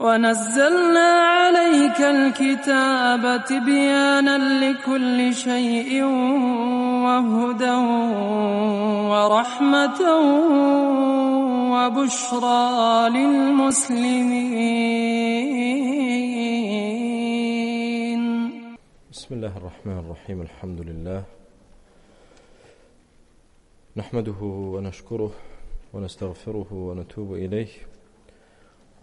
ونزلنا عليك الكتاب تبيانا لكل شيء وهدى ورحمة وبشرى للمسلمين بسم الله الرحمن الرحيم الحمد لله نحمده ونشكره ونستغفره ونتوب إليه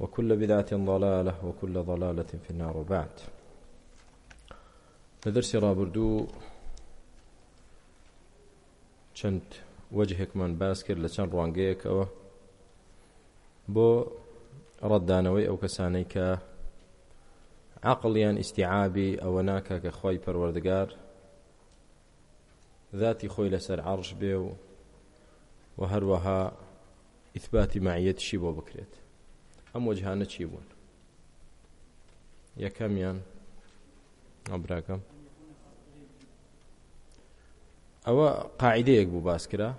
وكل بدعة ضلالة وكل ضلالة في النار وبعد لدرس رابردو چند وجهك من باسكر لچند روانگيك او بو ڕەتدانەوەی ئەو کەسانەی کە عقلڵیان ئیسیعابی ئەوە ناکە کە خۆی پەروەردگار ذاتی خۆی لەسەر عرش بێ و و هەروەها ئیثباتی معەتشی بۆ بکرێت ئەم وەجهانە چی بوون یەکەمیان ئەبراکەم ئەوە قاعدەیەک بوو باسکرا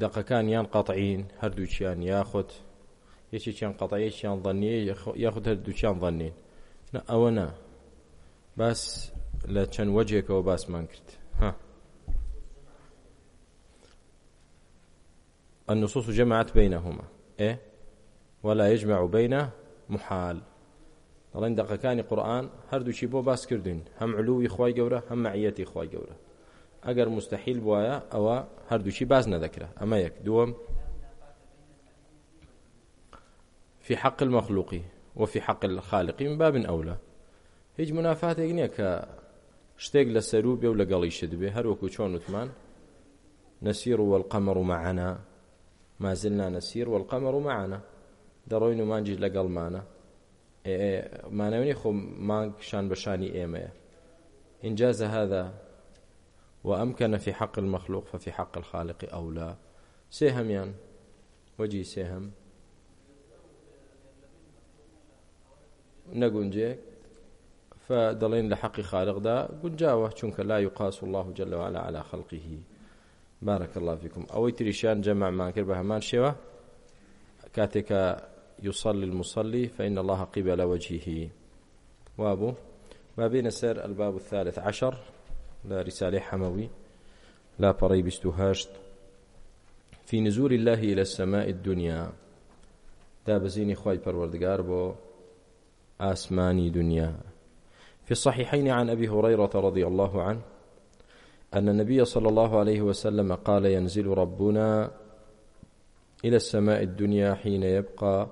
دقەکان یان قەتعین هەردووچیان یاخود یەکێکیان قەتەیەکیان دەنیە یاخود هەردووچیان دەنین ئەوە نا باس لە چەند وەجێکەوە باسمان کرد ها النصوص جمعت بينهما إيه ولا يجمع بين محال دەڵێن دەقەکانی قورآن هەردووچی بۆ باس کردوین هەم علووی خی گەورە هەم معەتی خی گەورە ئەگەر مستحیل وایە ئەوە هەردووچی باز نەدەکرا ئەمە یەک دووەم في حق المخلوق وفي حق الخالق من باب أولى هیچ منافاتێک نییە کە شتێک لە سەرو بێ و لەگەڵی شت بێ هەروەکو چۆن وتمان نسير والقمر معنا ما زلنا نسير والقمر معنا دەڕۆین و مانجی لەگەڵمانە مانەونی خۆ مانگشان بەشانی ئێمەیە ئینجازە هذا وأمكن في حق المخلوق ففي حق الخالق أولى سهم يعني وجي سهم نەگونجێک فدەڵێن لە حەقی خالقدا گونجاوە چونکە لا يقاس الله جل وعلا على خلقه بارك الله فيكم ئەوەی تریشیان جەمعمان کرد بە هەمان شێوە کاتێکە يصلي المصلي فإن الله قبل وجهه وابو ما بين سير الباب الثالث عشر لا رسالة حموي لا بري بستهاشت في نزول الله إلى السماء الدنيا دا بزيني خواي پروردگار بو آسماني دنيا في الصحيحين عن أبي هريرة رضي الله عنه أن النبي صلى الله عليه وسلم قال ينزل ربنا إلى السماء الدنيا حين يبقى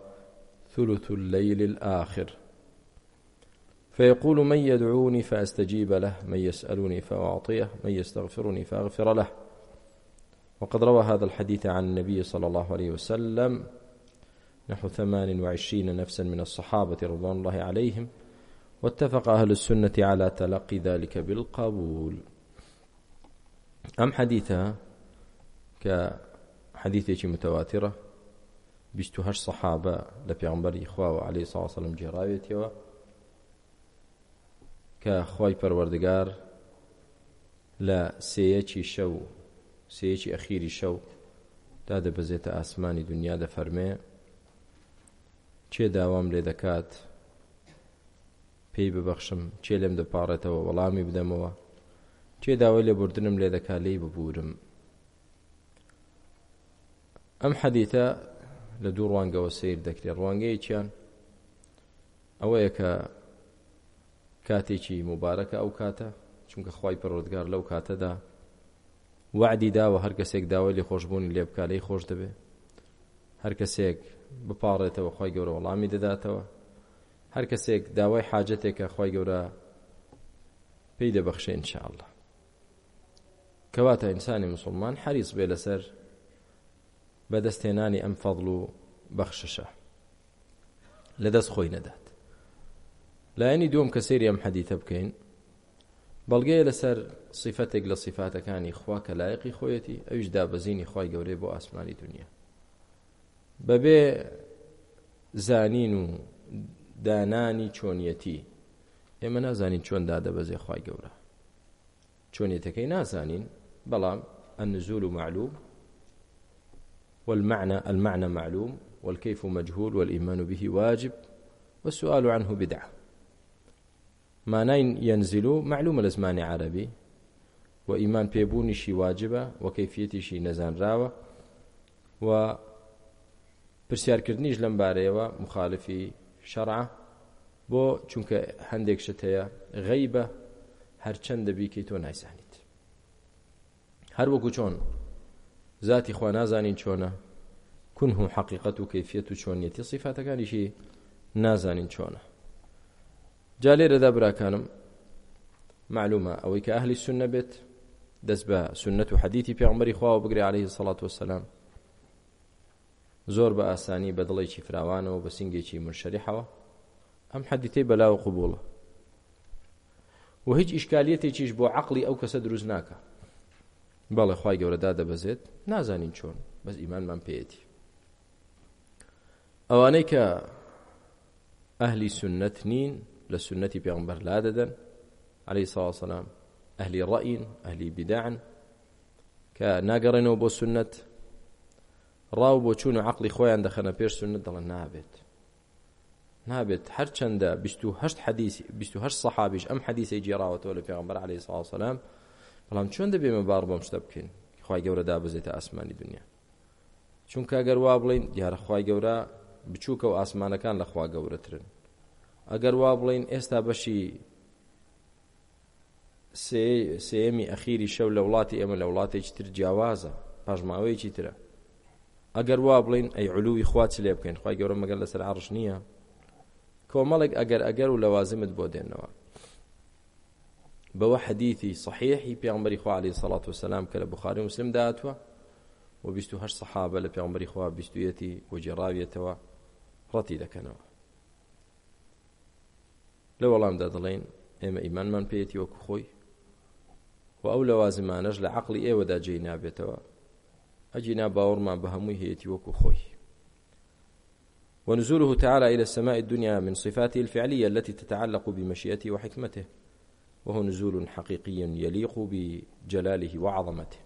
ثلث الليل الآخر فيقول من يدعوني فأستجيب له من يسألني فأعطيه من يستغفرني فأغفر له وقد روى هذا الحديث عن النبي صلى الله عليه وسلم نحو ثمان وعشرين نفسا من الصحابة رضوان الله عليهم واتفق أهل السنة على تلقي ذلك بالقبول أم حديثها كحديثة متواترة 28 سەحابە لە پێغمبەری خواوە عليه ساسەلم جێراوێتەوە کە خی پەروەردگار لە سەیەکی شەو سەیەکی ئەخیری شەو دا دەبەزێتە ئاسمانی دنیا دەفەرمێ چێ داوام لێ دەکات پێی ببەخشم چێ لێم دەپارێتەوە وەڵامی بدەمەوە چێ داوای لێ بردنم لێ دەکات لی ببورم ئەم حەدیتە لە دوو ڕوانگەوە سیر دەکرێت ڕوانگەیەکیان ئەوەیە کە کاتێکی مبارەکە ئەو کاتە چونکە خی پەرۆدگار لەو کاتەدا وعدی داوە هەر کەسێک داوای لێ خۆشببوونی لێ بکار لەی خۆش دەبێ هەر کەسێک بپاڕێتەوە خی گەورە وەڵامی دەداتەوە هەر کەسێک داوای حاجەتێکە خی گەورە پێی دەبەخشێ انشاءله کەواتە ئینسانی مسلمان حریص بێ لەسەر بەدەستێنانی ئەم فەضڵ و بەخششە لەدەست خۆی نەدات لایەنی دوم کە سێری ئەم حەدیتە بکەین بەڵگەیە لەسەر سیفەتێک لە سیفاتەکانی خوا کە لایەقی خۆیەتی ئەویش دابەزینی خی گەورەی بۆ ئاسمانی دنیا بەبێ زانین و دانانی چۆنیەتی ئێمە نازانین چۆن دادەبەزێ خی گەورە چۆنیەتەکەی نازانین بەڵام ئەنزول و معلوم والمعنى المعنى معلوم والكيف مجهول والإيمان به واجب والسؤال عنه بدعة ماناين ينزل معلومة لزمان عربي وإيمان بيبوني شي واجبة وكيفيتي شي نزان راوة و پرسیارکردنیش لەم بارەیەوە مخالفی شەڕە بۆ چونکە هەندێک شت هەیە غەیبە هەرچەندە بیکەی تۆ نایسانیت هەر وەکو چۆن ذاتی خوا نازانین چۆنە كنه حقیقت و کەفیەت و چۆنیەتی سیفاتەکانیشی نازانین چۆنە جا لێرەدا براکانم معلومە ئەوەی کە ئەهلی سنە بێت دەست بە سنت و حەدیتی پێغمبەری خواوە بگرێ عليه سەڵات وسلام زۆر بە ئاسانی بە دڵێکی فراوانەوە بە سنگێکی مرشەریحەوە ئەم حەدیتەی بەلاوە قوبوڵە و هیچ ئیشکالەتێکیش بۆ عقلی ئەو کەسە دروست ناکە بەڵێ خی گەورەدا دەبەزێت نازانین چۆن بەس ئیمانمان پێێتی ئەوانەی کە ئەهلی سنت نین لە سنتی پێغمبەر لا دەدەن عليه ساوەسەلام ئەهلی ڕئین ئەهلی بداعن کە ناگەڕێنەوە بۆ سنت ڕاو بۆ چوون و عقلی خۆیان دەخەنە پێش سنت دەڵە نابێت نابێت هەرچەندە 28 حدیث 28 صحابیش ئەم حدیثی جێراوەتەوە لە پێغمبەر عليه ساوەسەلام بەڵام چۆن دەبێمە باڕ بۆم شتە بکەین خی گەورە دابزێتە ئاسمانی دنیا چونکە ئەگەر وا بڵین دیارە خی گەورە بچووکە و ئاسمانەکان لە خوا گەورەترن ئەگەر وا بڵین ئێستا بەشی سێمی ئەخیری شەو لە وڵاتی ئێمە لە وڵاتێکی تر جیاوازە پاژماوەیەکی ترە ئەگەر وا بڵین ئەی علووی خوات لێ بکەین خی گەورە مەگەر لەسەر عڕش نییە کۆمەڵێک ئەگەر ئەگەر و لەوازمت بۆ دێنەوە بەوە حەدیثی صحیحی پیامبەری خوا علیه الصلاة والسلام کە لە بخاری مسلم داهاتوە و 28 سەحابە لە پیامبەری خوا بیستویەتی و جێڕاویەتەوە ڕەتی دەکەنەوە لە وەڵامدا دەڵێن ئێمە ئیمانمان پێیەتی وەکو خۆی و ئەو لەوازمانەش لە عقلی ئێوەدا جێی نابێتەوە ئەجینا باوەڕمان بە هەمووی هەیەتی وەکو خۆی ونزوله تعالى إلى السماء الدنيا من صفاته الفعلية التي تتعلق بمشيئته وحكمته وهو نزول حقيقي يليق بجلاله وعظمته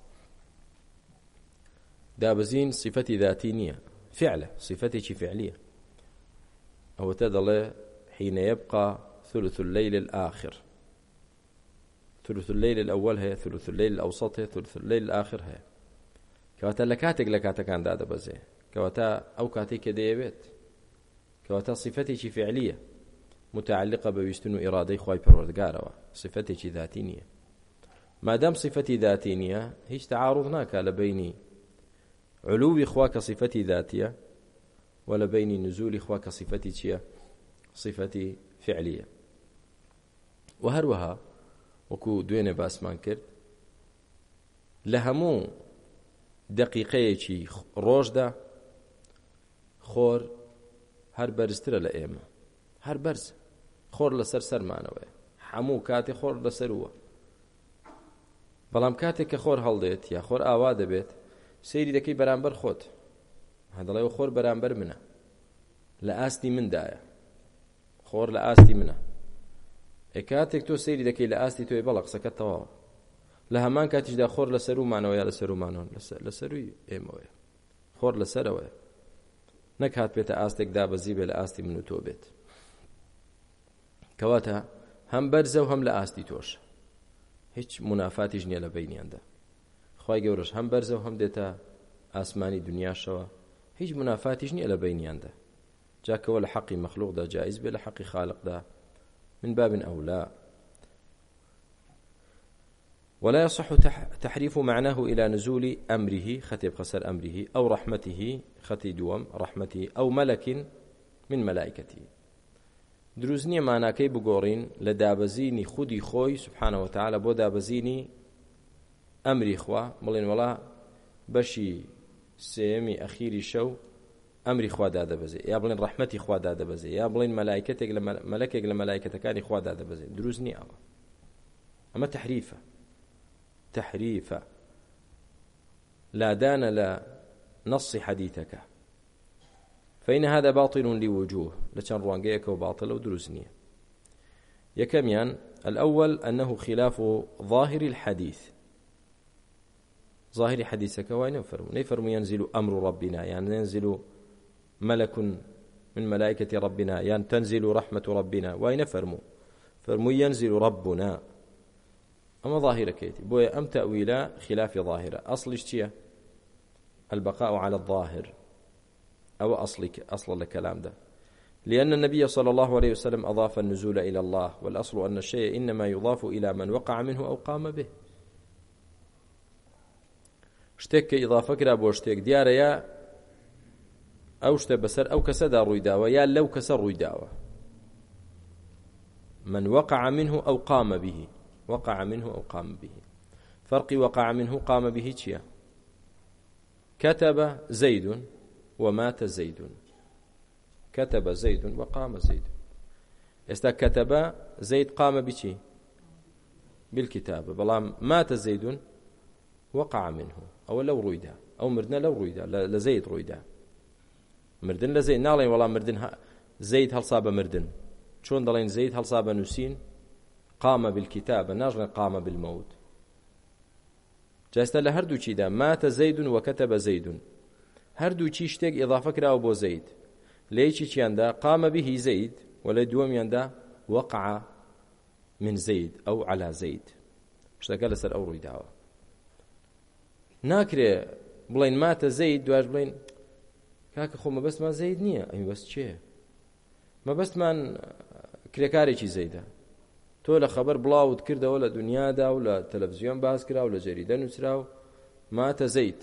دابزين صفة ذاتينية فعلة صفتك فعلية أو تدل حين يبقى ثلث الليل الآخر ثلث الليل الأول هي ثلث الليل الأوسط هي ثلث الليل الآخر هي کەواتە لە کاتێک لە کاتەکان دادەبەزێ کەواتە ئەو کاتێک کە دەیەوێت کەواتە صفتێکی فعلیە متعلقە بە ویستن و ئێرادەی خی پەروەردگارەوە صفتێکی داتی نییە مادام صفەتی داتی نییە هیچ تەعاڕوض ناکە لە بینی علووی خوا کە صفەتی داتیە و لە بینی نزولی خوا کە صفەتی چییە صفەتی فعلیە و هەروەها وەکو دوێنێ باسمان کرد لە هەموو دقیقەیەکی ڕۆژدا خۆر هەر بەرزترە لە ئێمە هەر بەرز خۆر لەسەر سەرمانەوەی هەموو کاتی خۆر لەسەروە بەڵام کاتێک کە خۆر هەڵدێت یا خۆر ئاوا دەبێت سەیری دەکەی بەرامبەر خۆت هەدەڵێ خۆر بەرامبەر منە لە ئاستی مندایە خۆر لە ئاستی منە ئە کاتێک تۆ سەیری دەکەی لە ئاستی توێ بەڵە قسەکە تەواوە لە هەمان کاتیشدا خۆر لە سەرمانەوە یا لە سەرمانەوە لە سەروی ئێمەوەە خۆر لە سەرەوەە نەک هات بێتە ئاستێکدا بەزی بێ لە ئاستی من و تۆ بێت کەواتە هەم بەرزە و هەم لە ئاستی تۆش هیچ منافاتیش نییە لە بینیاندا خی گەورش هەم بەرزە و هەم دێتە ئاسمانی دنیاشەوە هیچ منافاتیش نییە لە بینیاندا جاکەوە لە حەقی مەخلوقدا جایز بێ لە حەقی خالقدا من بابن ئەولا ولا يصح تحريف معناه إلى نزول أمره خطيب قصر أمره أو رحمته خطي دوم رحمته أو ملك من ملائكته دروست نییە ماناکەی بگۆڕین لە دابەزینی خودی خۆی سبحانەوە تعاالە بۆ دابەزینی ئەمری خوا بڵێن وڵا بەشی سێمی ئەخیری شەو ئەمری خوادا دەبەزێ یا بڵێن ڕحمەتی خوادا دەبەزێ یا بڵێن مەلایکتێک لە مەلەکێک لە مەلایکەتەکانی خوادا دەبەزێ دروست نییە ئەوە ئەمە تحریفە تحریفە لادانە لە نەسی حەدیتەکە فەین هەدا باڵتیلون لی وجوه لە چەند ڕوانگەیەکەوە باڵتەلە و دروست نییە یەکەمیان الأول أنه خلاف ظاهر الحديث ظاهر حديثك وين يفرم يفرم ينزل أمر ربنا يعني ينزل ملك من ملائكة ربنا يعني تنزل رحمة ربنا وين فرموا فرموا ينزل ربنا أما ظاهرة كيتي بوي أم تأويلا خلاف ظاهرة أصل اشتيا البقاء على الظاهر أو أصلك أصل الكلام ده لأن النبي صلى الله عليه وسلم أضاف النزول إلى الله والأصل أن الشيء إنما يضاف إلى من وقع منه أو قام به شتێک کە ئیضافەکرا بۆ شتێک دیارەیە ئەو شتە بەسەر ئەو کەسەدا ڕوویداوە یا لەو کەسە ڕوویداوە من وقع منه أو قام به وقع منه أو قام به فرق وقع منه قام به چییە كتب زيد ومات زيد كتب زيد وقام زيد استا كتب زيد قام بشي بالكتابة بلام مات زيد وقع منه أو لو رويدا أو مردنا لو رويدا لزيد رويدا مردن لزيد ناڵێن وەڵام مردن زەید هەڵسا بە مردن چۆن دەڵێن زەید هەڵسا بە نووسین قامە بالکتابە ناژڵێن قامە بالمەوت جاستە لە هەردووچیدا ماتە زەیدون وەکەتە بە زەیدون هەردووچی شتێک ئێضافە کراوە بۆ زەید لەیکی چیاندا قامە بهی زەید و لە دووەمیاندا وەقع من زەید ئەو علا زەید شتەکە لەسەر ئەو ڕوویداوە ناکرێ بڵین ماتە زەید دواش بڵین کاکە خۆ مەبەستمان زەید نییە ئەمی بەست چێ مەبەستمان کرێکارێکی زەیدە تۆ لە خەبەر بڵاوت کردەوە لە دنیادا و لە تەلەڤزیۆن باز کرا و لە جەریدە نووسرا و ماتە زەیت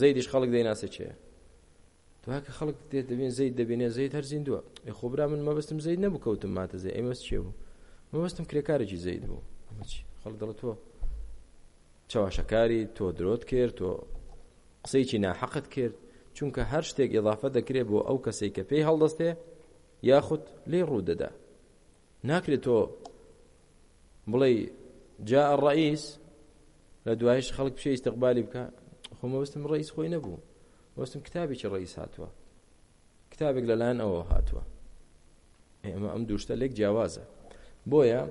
زەیدیش خەڵک دەیناسە چێ دوواکە خەڵک دێت دەبێن زەید دەبێنێ زەید هەر زیندووە ئە خۆبرا من مەبستم زەید نەبوو کەوتم ماتە زەی ئەمەست چێ بوو مەبستم کرێکارێکی زەید بوو خەڵک دەڵێت تۆ چاواشەکاری تۆ درۆت کرد تۆ قسەیکی ناحەقت کرد چونکە هەر شتێک ئضافە دەکرێت بۆ ئەو کەسێک کە پێی هەڵدەستێ یاخود لێ ڕوودەدا ناکرێت تۆ بڵێ جا ڕئیس لە دوایش خەڵک پیش استقبالی بکە خۆ مەوەستم ڕئیس خۆی نەبوو وەستم کتابێکی ڕئیس هاتووە کتابێک لەلایەن ئەوە هاتووە ئێمە ئەم دووشتە لێک جیاوازە بۆیە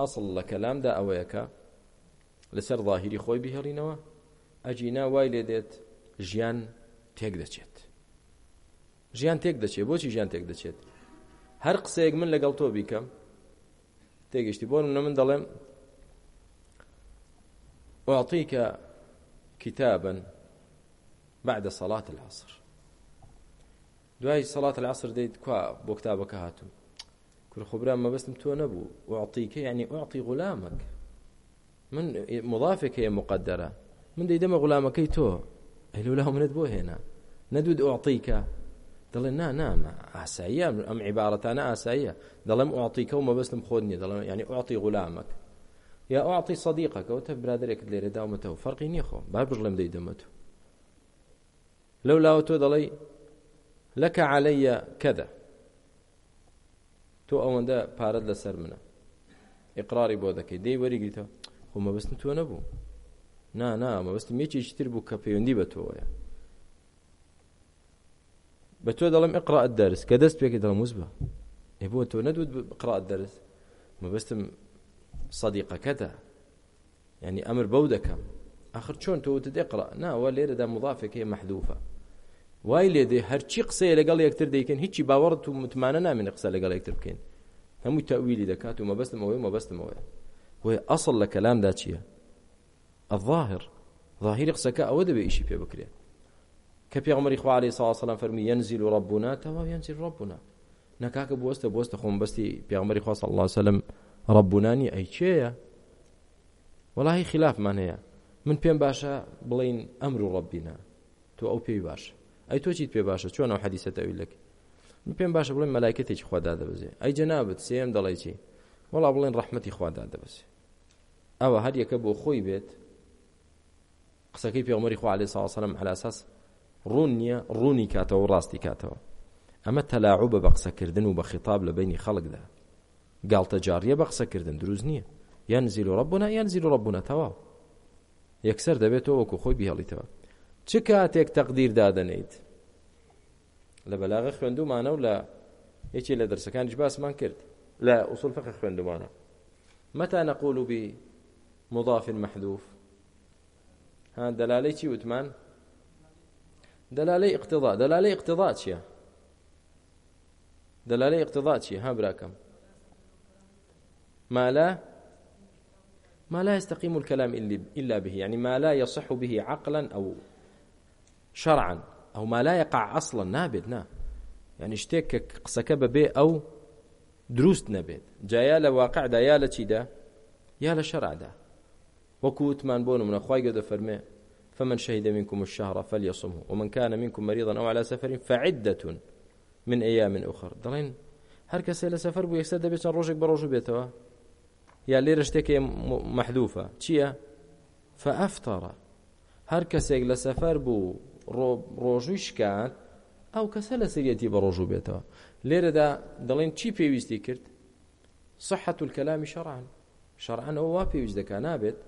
ئەسڵ لە کەلامدا ئەوەیەکە لەسەر ظاهری خۆی بهێڕینەوە ئەجینا وای لێ دێت ژیان تێک دەچێت ژیان تێک دەچێت بۆچی ژیان تێک دەچێت هەر قسەیەک من لەگەڵ تۆ بیکەم تێگەشتی بۆ منە من دەڵێم وأعطيك كتابا بعد صلاة العصر دواي صلاة العصر ديت كوا بو كتابك هاتو كل خبران ما بس تو نبو أعطيك يعني أعطي غلامك من مضافك هي مقدرة من دي دم غلامك تو هلو لهم ندبو هنا ندود أعطيك دڵێ نا نامە ئاساییە ئەم عیبارەتانە ئاساییە دەڵێم ئاعتیکە و مەبستم خۆت نیە دەڵێم ینی ئاعتی غلامەک یا ئەوعاتی سەدیقەکەەوە تە برادێکت لێرە داومەتەوە فەرقی نیخۆ با بژڵم دەی دەمەت لەو لاوە تۆ دەڵی لەکە علەیە کەدە تۆ ئەوەندە پارەت لەسەر منە ئقراری بۆ دەکەی دەی وەریگریتەوە خۆ مەبستن تۆ نەبوو نا نا مەبستم یەکیشی تر بوو کە پەیوەندی بە تۆیە بە تۆ دەڵم ئقرا دەرس کە دەست پێکی دەڵ مووز بە ئێ بۆ تۆ نەدوت بقرا دەرس مەبستم سەدیقەکەتە ینی ئەمر بەو دەکەم ئەخر چۆن تۆوت دێقڕ ناوە لێرەدا مضافێکی مەحدوفە وای لێ دێ هەرچی قسەیە لەگەڵ یەکتر دەیکەن هیچی باوەڕت و متمانە نامێنە قسە لەگەڵ یەکتر بکەین هەمووی تەویلی دەکات و مەبەستمەوەی مەبەستمەوەی وێ ئەسڵ لە کەلامدا چییە ئەظاهر ظاهری قسەکە ئەوە دەبێ ئیشی پێ بکرێت کە پێغمەری خوا عليه الصلاه والسلام فرمی ينزل ربنا توا ينزل ربنا نکاکە بوەستە بوەستە خۆم بەستی پێغمەری خوا صلی الله عليه وسلم ڕەبوونانی ئەیچێە وڵی خلافمان هەیە من پێم باشە بڵین ئەمر و ڕەبینە تۆ ئەو پێی باش ئەی تۆ چیت پێ باشە چۆن ئەو حەدیسەت ئەویلک من پێم باشە بڵێن مەلایکەتێکی خوادا دەبزێ ئەی جەنابەت سێم دەڵی چی وڵا بڵێن ڕەحمەتی خوادا دەبزێ ئەوە هەر یەکە بۆ خۆی بێت قسەکەی پێمەری خوا عليه ساوسلم علاساس ڕوون نییە ڕوونی کاتەوە ڕاستی کاتەوە ئەمە تەلاعوبە بە قسەکردن و بە خیتاب لە بینی خەڵکدا گالتە جاریە بە قسەکردن دروست نییە یان زیل و ڕبوونا یان زیل و ڕبوونا تەواو یەکسەر دەبێتەوە وەکو خۆی بهێڵیتەوە چ کاتێک تەقدیر دادەنیت لە بەلاغە خوێندومانە و لە یەکی لە دەرسەکانیش باسمان کرد لە ئووسڵ فەق خوێندومانە مەتا نەقول و بی مضاف محذوف ها دەلالەی چی وتمان دەلالەی اقتضا دەلالەی اقتضا چییە دەلالەی اقتضا چیە ها براکەم ما لا ما لا يستقيم الكلام إلا به يعني ما لا يصح به عقلا أو شرعا أو ما لا يقع أصلا نابد نا يعني شتێک قسەکە ببێ ئەو دروست نەبێت جایا لە واقعدا یا لە چیدا یا لە شەرعدا وەکووتمان بۆ منە خی گەدە فەرمێ فمن شهد منكم الشهر فليصمه ومن كان منكم مريضا أو على سفر فعدة من أيام أخر دڵێن هەر کەسێ لە سەفەر بوو یەکسەر دەبێت چەند ڕۆژێک بە ڕۆژ بێتەوە یا لێرە شتێکی مەحدوفە چییە فەفتەڕە هەر کەسێک لە سەفەر بوو ڕۆژوی شکات ئەو کەسە لە سریەتی بە ڕۆژوو بێتەوە لێرەدا دەڵێن چی پێویستی کرد صحة الكلام شرعا شرعا ئەو وا پێویست دەکا نابێت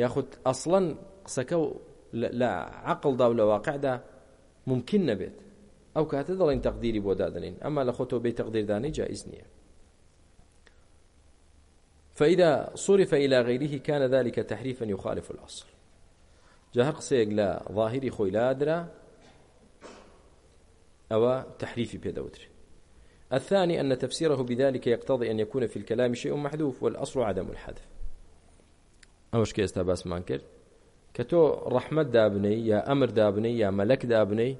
یاخود ئەسڵەن قسەکە لە عقلدا و لە واقعدا ممکن نەبێت ئەو کاتە دەڵێن تەقدیری بۆ دادنین ئەمما لە خۆتۆ بێ تەقدیردانی جائز نییە فإذا صرف إلى غيره كان ذلك تحريفا يخالف الأصل جا هەر قسەیەک لە ظاهری خۆی لادرا أو تحريفي بيدوتر الثاني أن تفسيره بذلك يقتضي أن يكون في الكلام شيء محذوف والأصل عدم الحذف ئەوش کە ئێستا باسمان کرد کە تۆ ڕەحمەت دابنەی یا ئەمر دابنەی یا مەلەک دابنەی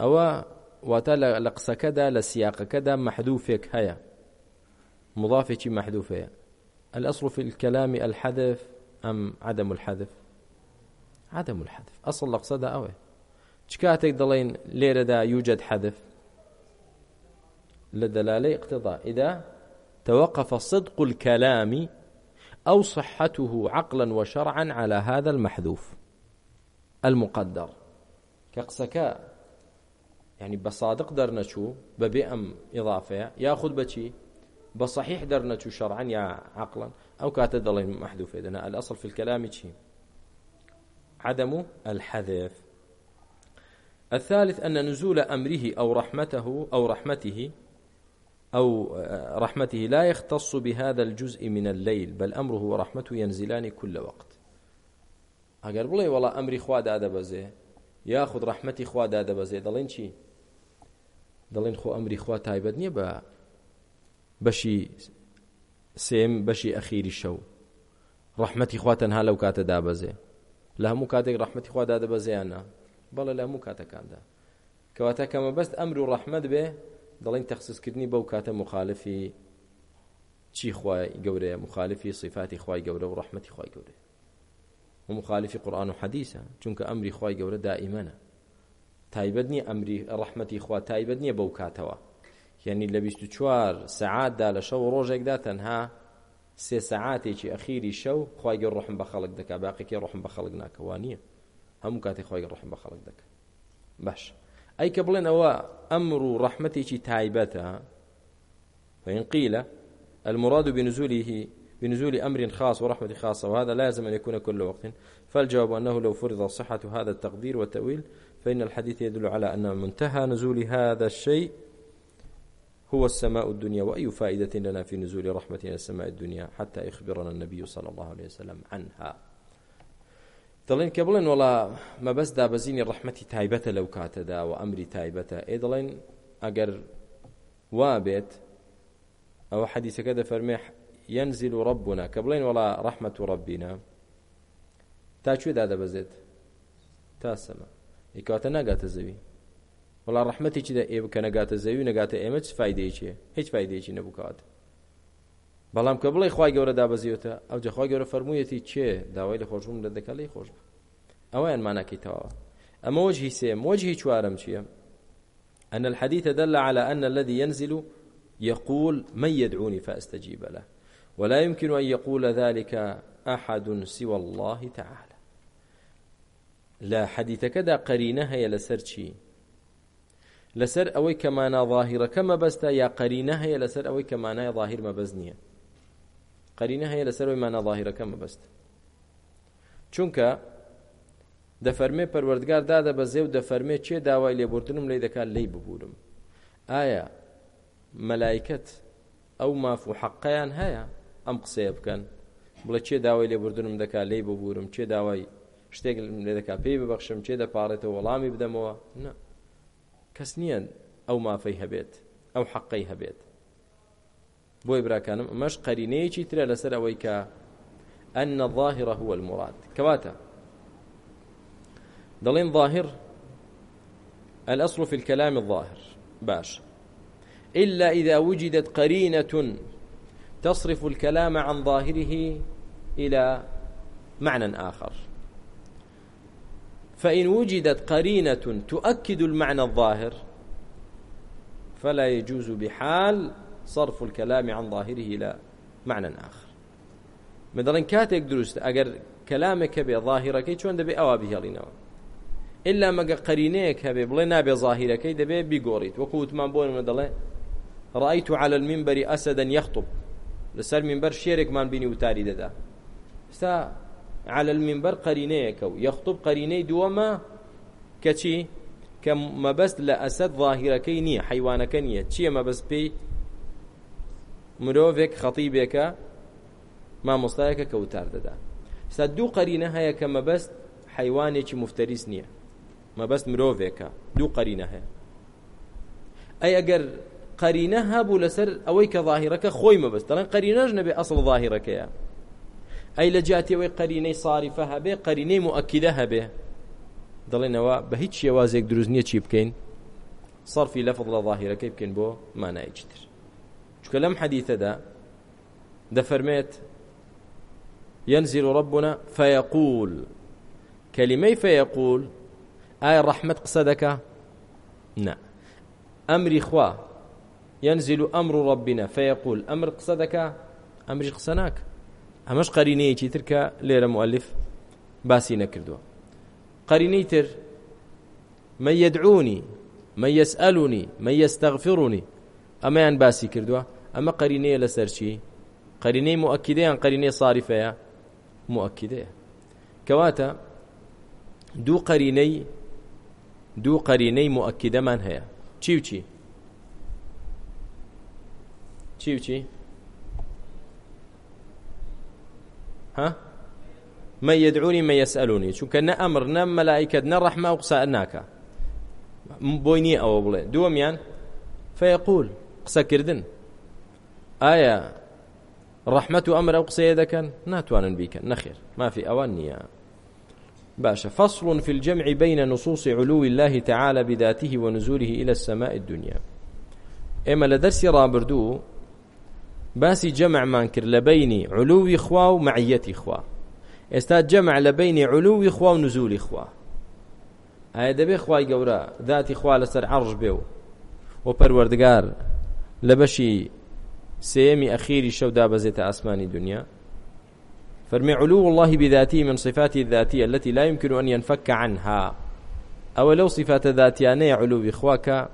ئەوە واتە لە قسەکەدا لە سیاقەکەدا مەحدوفێک هەیە مضافێکی مەحدوفەیە الأصل في الكلام الحذف أم عدم الحذف عدم الحذف أصل لقصد أوي چكاتك دلين ليرة دا يوجد حذف لدلالة اقتضاء إذا توقف صدق الكلام أو صحته عقلا وشرعا على هذا المحذوف المقدر كقسكا يعني بصادق درنشو ببي أم إضافة ياخذ بشي بە صحیح دەرنەچوو شەڕعن یا عقلن ئەو کاتە دەڵێن محدوف دەنا ئەلأصل في الكلام چی عدم الحذف الثالث أن نزول أمره أو رحمته أو رحمته أو رحمته لا يختص بهذا الجزء من الليل بل أمره ورحمته ينزلان كل وقت أقر بلي والله أمري خوا دادا بزي ياخذ رحمتي خوا دادا بزي دلين شي دلين خو أمري خوا تايبد نيبا بەشی سێم بەشی ئەخیری شەو ڕەحمەتی خوا تەنها لەو کاتە دابەزێ لە هەموو کاتێک ڕەحمەتی خوا دادەبەزیانە بەڵە لە هەموو کاتەکاندا کەواتە کەمە بەست ئەمر و ڕەحمەد بێ دەڵین تەخصیسکردنی بەو کاتە مخالفی چی خوای گەورەیە مخالفی صفاتی خوای گەورە و ڕەحمەتی خوای گەورەیە و مخالفی قورآن و حەدیثە چونکە ئەمری خوای گەورە دائیمەنە تایبەت نییە ئەمری ڕەحمەتی خوا تایبەت نییە بەو کاتەوە یعنی لە 24 سعاتدا لە شەو ڕۆژێکدا تەنها سێ سعاتێکی ئەخیری شەو خی ڕحم بە خەڵک دەکا باقیێ ڕحم بە خەڵک ناکەوان نیە هەموو کاتی خۆی ڕحم بە خەڵک دەکە باش ئەی کە بڵێن ئەوە ئەمر و ڕەحمەتێکی تایبەتە فإن قيل المراد بنزوله بنزول أمر خاص ورحمة خاصة وهذا لازم أن يكون كل وقت فالجواب أنه لو فرض صحة هذا التقدير والتأويل فإن الحديث يدل على أن منتهى نزول هذا الشيء هو السماء الدنيا وأي فائدة لنا في نزول رحمتنا السماء الدنيا حتى يخبرنا النبي صلى الله عليه وسلم عنها دەڵێن کە بڵێن وڵا مەبەست دابەزینی ڕەحمەتی تایبەتە لەو کاتەدا و ئەمری تایبەتە ئێ دەڵێن ئەگەر وا بێت ئەوە حەدیسەکە دەفەرمێ ينزل ربنا کە بڵێن وڵا ڕەحمەت و ڕەبینە تا کوێدا دەبەزێت تا سەما یکاتە ناگاتە زەوی بەڵام ڕحمەتێکی دا ئێ کە نەگاتە زەوی نەگاتە ئێمە چ فیدەیەکیە هیچ فیدەیەکی نەبووکات بەڵام کە بڵی خخوای گەورە دابەزیوتە ئەو جەخوای گەورە فەرموویەتی چێ داوای لە خۆشبووم لە دەکە لی خۆش ئەویان مانەکەی تەواوە ئەمە وەجهی سێم وەجهی چوارم چییە أن الحديث دل على أن الذي ينزل يقول من يدعوني فأستجيب له ولا يمكن أن يقول ذلك أحد سوى الله تعالى لا حديث كذا قرينة هي لسرشي لەسەر ئەوەی کەمانە ظاهیرەکە مەبەستە یا قەرینە هەیە لەسەر ئەوەی کەمانای ظاهیر مەبەز نییە قەرینە هەیە لەسەر ئەوەی مانە ظاهیرەکە مەبەست چونکە دەفەرمێ پەروەردگار دادەبەزێ و دەفەرمێ چێ داوای لێبوردنم لی دەکات لی ببوورم ئایا مەلایکت ئەو ماف و حەقەیان هەیە ئەم قسەیە بکەن بڵە چێ داوای لێبوردنم دەکا لی ببوورم چێ داوای شتێک لێ دەکا پێی ببەخشم چێ دەپارێتە وەڵامی بدەمەوە نە کەس نییە ئەو مافەی هەبێت ئەو حەقەی هەبێت بۆی براکانم ئەمەش قەرینەیەکی ترە لەسەر ئەوەی کە ئەن الظاهرە هو المراد کەواتە دەڵێن ظاهر الأصل في الكلام الظاهر باش إلا إذا وجدت قرينة تصرف الكلام عن ظاهره إلى معنى آخر فإن وجدت قرينة تؤكد المعنى الظاهر فلا يجوز بحال صرف الكلام عن ظاهره إلى معنى آخر مثلا كاتك دروست أجر كلامك بظاهرك شلون دبي أوا بهيلينەوە إلا مەگە قەرینەیەک هەبێ بڵێ نابێ ظاهیرەکەی دەبێ بیگۆڕیت وەکووتمان بۆنمە دەڵێ ڕیت و على المنبەری ئەسەدەن یەختوب لەسەر منبەر شێرێکمان بینی وتاری دەدا ستا على المنبر قرينەیەکە و یەخطب قرینەی دووەمە کەچی کە مەبەست لە ئەسد ظاهیرەکەی نییە حیوانەکە نییە چییە مەبەست پێی مرۆڤێک خەتیبێکە مامۆستایەکە کەوتار دەدا سا دوو قەرینە هەیە کە مەبەست حیوانێکی مفتەریس نییە مەبەست مرۆڤێکە دوو قەرینە هەیە ئەی ئەگەر قەرینە هەبوو لەسەر ئەوەی کە ظاهیرەکە خۆی مەبەست دەڵێن قەرینەش نەبێ ئەسڵ ظاهیرەکەیە ئەی لە جاتیەوەی قەرینەی ساریفە هەبێ قەرینەی مؤکیدە هەبێ دەڵێنەوە بە هیچ شێوازێک دروست نییە چی بکەین صرفی لەفظ لە ظاهیرەکەی بکەین بۆ مانایکی تر چکە لەم حەدیثەدا دەفەرمێت ينزل ربنا فيقول كلمة فيقول آية رحمة قصدك نا أمر إخوة ينزل أمر ربنا فيقول أمر قصدك أمر قصناك ئەمەش قەرینەیەکی ترکە لێرە مؤلف باسی نەکردووە قەرینەی تر من يدعوني من يسألني من يستغفرني ئەمەیان باسی کردووە ئەمە قەرینەیە لەسەر چی قەرینەی مؤکیدەیان قەرینەی ساریفەیە مؤکیدەیە کەواتە دوو قەرینەی دوو قەرینەی مؤکیدەمان هەیە چی و چی چی و چی ها ما يدعوني ما يسألوني چونکە نە ئەمر نە مەلایکت نە ڕەحمە و قسە ناکە بۆی نییە ئەوە بڵێ دووەمیان فەیەقول قسەکردن ئایا ڕەحمەت و ئەمرە و قسەیە دەکەن ناتوانن بیکەن نەخێر مافی ئەوان نییە باشە فصل في الجمع بين نصوص علو الله تعالى بذاته ونزوله إلى السماء الدنيا ئێمە لە دەرسی ڕابردوو باسی جەمعمان کرد لە بینی علووی خوا و معەتی خوا ئێستا جەمع لە بینی علووی خوا و نزولی خوا ئایا دەبێ خوای گەورە ذاتی خوا لەسەر عرش بێ و و پەروەردگار لە بەشی سێمی ئەخیری شەودا بەزێتە ئاسمانی دنیا فرمي علو الله بذاته من صفاته الذاتية التي لا يمكن أن ينفك عنها أو لو صفات ذاتيانية علو إخواك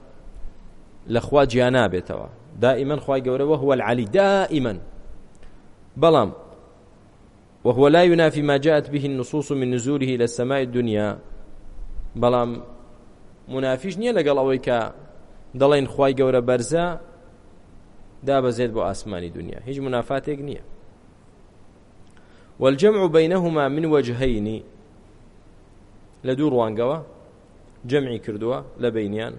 لەخوا گیان نابێتەوە دائیمەن خوای گەورەوە هو العلی دائیمەن بەڵام وهو لا ينافي ما جاءت به النصوص من نزوله إلى السماء الدنيا بلام منافیش نییە لەگەڵ ئەوەی کە دەڵێن خی گەورە بەرزە دابەزێت بۆ ئاسمانی دنیا هیچ منافاتێک نییە والجمع بينهما من وجهين لە دوو ڕوانگەوە جمعی کردووە لە بینیان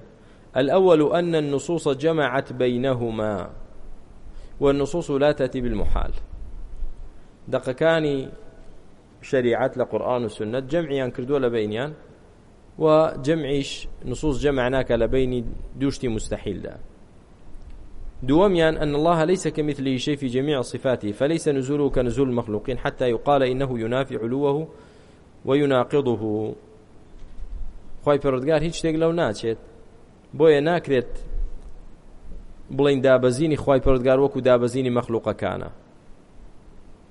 الأول أن النصوص جمعت بينهما والنصوص لا تأتي بالمحال دقكاني شريعات لقرآن والسنة جمعيان كردوا لبينيان وجمعيش نصوص جمعناك لبيني دوشتي مستحيل ده دوميان أن الله ليس كمثله شيء في جميع صفاته فليس نزوله كنزول المخلوقين حتى يقال إنه ينافي علوه ويناقضه خۆی پەرودگار هیچ شتێک لەو ناچێت بۆیە ناکرێت بڵین دابەزینی خی پردگار وەکو دابەزینی مەخلوقەکانە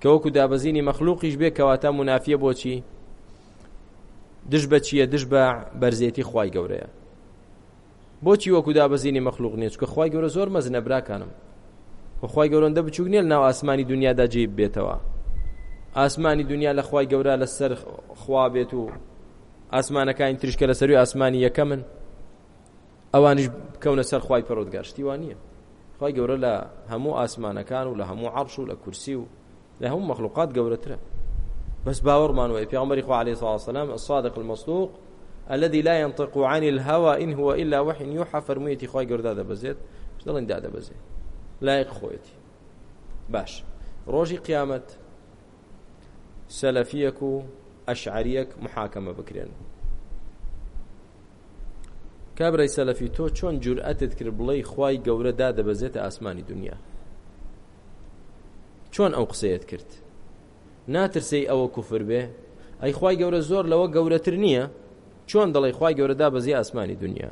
کە وەکو دابەزینی مەخلوقیش بێ کەواتە منافە بۆچی دش بە چییە دش بە بەرزێتی خی گەورەیە بۆچی وەکو دابەزینی مەخلوق نیە چکە خی گەورە زۆر مەزنە براکانم خی گەورەندە بچوک نیە ناو ئاسمانی دنیادا جێب بێتەوە ئاسمانی دنیا لە خی گەورە لەسەر خوا بێت و ئاسمانەکانی تریشکە لە سەروی ئاسمانی یەکە من ئەوانش کەونە سەر خی پەرۆتگەشتیوان نییە خی گەورە لە هەموو ئاسمانەکان و لە هەموو عرش و لە کورسی و لە هەموو مەخلوقات گەورەترە بس باورمان وای پیغمبری خو علیه الصلاه والسلام الصادق المصدوق الذي لا ينطق عن الهوى ان هو الا وحي يوحى فرميتي خوي گردا دەبەزێت دڵن دا دەبەزێت لایق خۆیەتی باش ڕۆژی قیامەت سەلەفیەک و ئەشعریەک محاکەمە بکرێن کابرای سەلەفی تۆ چۆن جورئەتت کرد بڵێ خوای گەورە دادەبەزێتە ئاسمانی دنیا چۆن ئەو قسەیەت کرد ناترسی ئەوە کوفر بێ ئەی خوای گەورە زۆر لەوە گەورەتر نییە چۆن دەڵی خوای گەورە دابەزی ئاسمانی دنیا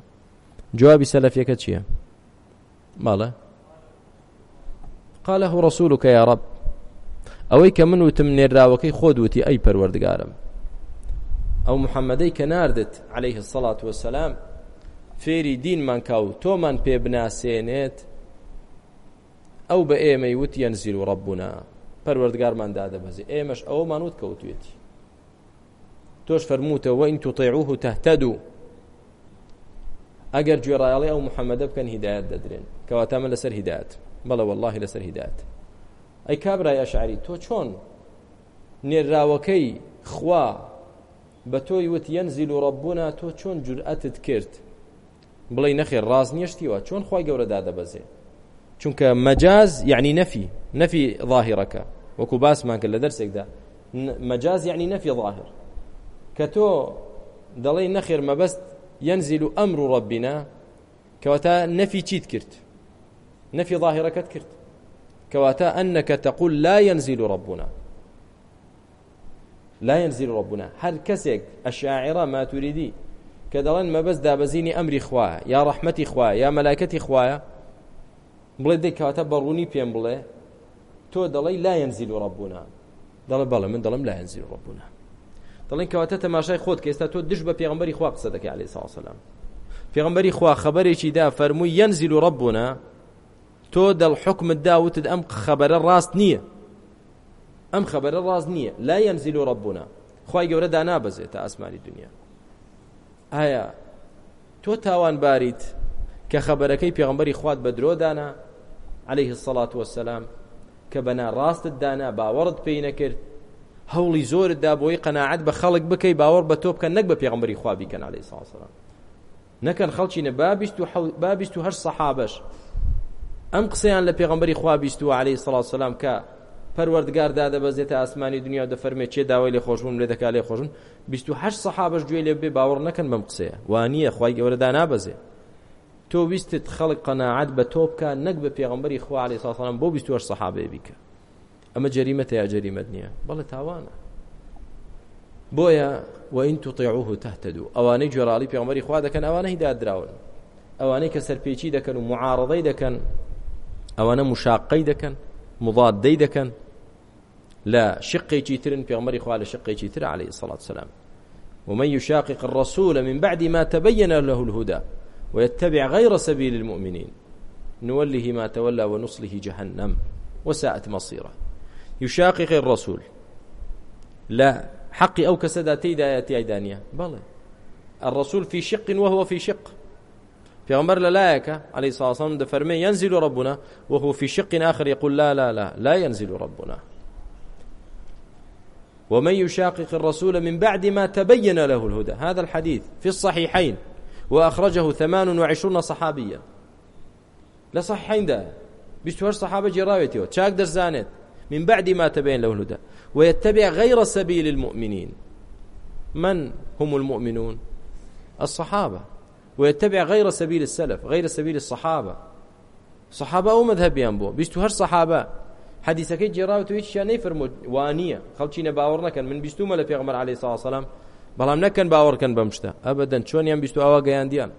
جوابی سەلەفیەکە چییە ماڵە قاله ڕسوولکە یا ڕب ئەوەی کە من وتم نێرااوەکەی خۆت وتی ئەی پەروەردگارم ئەو محەممەدەی کە ناردت عليه الصلاة والسلام فێری دینمان کاو تۆمان پێ بناسێنێت ئەو بە ئێمەی وتیان زیر و ڕەبوونا پەروەردگارمان دادەبەزی ئێمەش ئەومان وت کەوتوێتی تۆش فەرموتەوە ئین تووتەیعوه تەهتەدو ئەگەر گوێڕایڵی ئەو محەممەدە بکەن هیدایەت دەدرێن کەواتامە لەسەر هیدات بەڵە واللهی لەسەر هیدات ئەی کابرای ئەشعری تۆ چۆن نێرااوەکەی خوا بە تۆی وت یەنزیل و ڕەبوونا تۆ چۆن جورئەتت کرد بڵێ نەخێ ڕاز نیشتیوە چۆن خی گەورە دادەبەزێ چونکە مەجاز یعنی نەفی نەفی ظاهرەکە وەکو باسمان کرد لە دەرسێکدا مەجاز یعنی نەفی ظاهر کە تۆ دەڵێ نەخێر مەبەست ينزل ئەمر و ڕبینا کەواتە نەفی چیت کرد نەفی ظاهرەکەت کرد کەواتە ئەنەکە تەقول لا ينزل ربنا لا ينزل ربنا هەر کەسێک ئەشاعرە ماتوریدی کە دەڵێن مەبەست دابەزینی ئەمری خوایە یا ڕەحمەتی خوایە یا مەلاکەتی خوایە بڵێ دەکاتە بەڕوونی پێم بڵێ تۆ دەڵی لا ینزیل و ڕەبوونا دەڵێ بەڵێ من دەڵم لا ینزیل ڕەبوونا دەڵێن کەواتە تەماشای خۆت کە ئێستا تۆ دش بە پێغمبەری خوا قسە دەکەی عەلەیهی سەلام پێغمبەری خوا خەبەرێکی دا فەرمووی ینزیل و ڕەبوونا تۆ دەڵ حکمت داوتت ئەم خەبەرە ڕاست نییە ئەم خەبەرە ڕاست نییە لا ینزیل و ڕەبوونا خی گەورە دانابەزێت تا ئاسمانی دنیا ئایا تۆ تاوان باریت کە خەبەرەکەی پێغمبەری خوات بە درۆدانا عليه الصلاة والسلام کە بەنا ڕاستت دانا باوەڕت پێی نەکرد هەوڵی زۆرت دا بۆی قەناعەت بە خەڵک بکەی باوەڕ بە تۆ بکەن نەک بە پێغمبەری خوا بیکەن عليه الصلاة والسلام نەکەن خەڵکی نە با بیست و هەشت سەحابەش ئەم قسەیان لە پێغمبەری خوا بیست و عليه الصلاة والسلام کە پەروەردگار دادەبەزێتە ئاسمانی دنیا دەفەرمێ چێ داوای لێ خۆشبوون لێ دەکا لێ خۆشون 28 سەحابش گوێ لێ بێ باوەڕ نەکەن بەم قسەیە وانییە خی گەورەدا نابەزێ تۆ ویستت خەڵک قەنەعات بە تۆ بکە نەک بە پێغمبەری خوا لێ ساسانم بۆ 28 سەحابێ بیکە ئەمە جەریمەتە یا جەریمەت نییە بەڵێ تاوانە بۆیە وئین تووتیعوه تهتدو ئەوانەی جێراڵی پێغمبەری خوا دەکەن ئەوانە هیدادراون ئەوانەی کە سەرپێکی دەکەن و معارضەی دەکەن ئەوانە مشاقەی دەکەن مضادەی دەکەن لا شقي ترن في عمر خوال شقي تر عليه الصلاة والسلام ومن يشاقق الرسول من بعد ما تبين له الهدى ويتبع غير سبيل المؤمنين نوله ما تولى ونصله جهنم وساءت مصيره يشاقق الرسول لا حقي أو كسداتي دايتي أيدانية بلى الرسول في شق وهو في شق في عمر للايك عليه الصلاة والسلام فرمي ينزل ربنا وهو في شق آخر يقول لا لا لا لا ينزل ربنا ومن يشاقق الرسول من بعد ما تبين له الهدى هذا الحديث في الصحيحين وأخرجه ثمان وعشرون صحابيا لە صححین دا بیشتوەر سەحابە جێراوێتەوە چاک دەزانێت من بعدی ما تبين له الهدى ويتبع غير سبيل المؤمنين من هم المؤمنون الصحابة ويتبع غير سبيل السلف غير سبيل الصحابة صحابة أو مذهب ينبو بيشتو هر صحابة حەدیسەکەی جێراوە تو هیچ شیان نەیفرمووت وانە خەڵکی نە باوەڕ نەکەن من بیستومە لە پێغمەر علی ساسەلام بەڵام نەکەن باوەڕکەن بەم شتە ئەبدەن چۆنیان بیست ئەوە گەیاندیان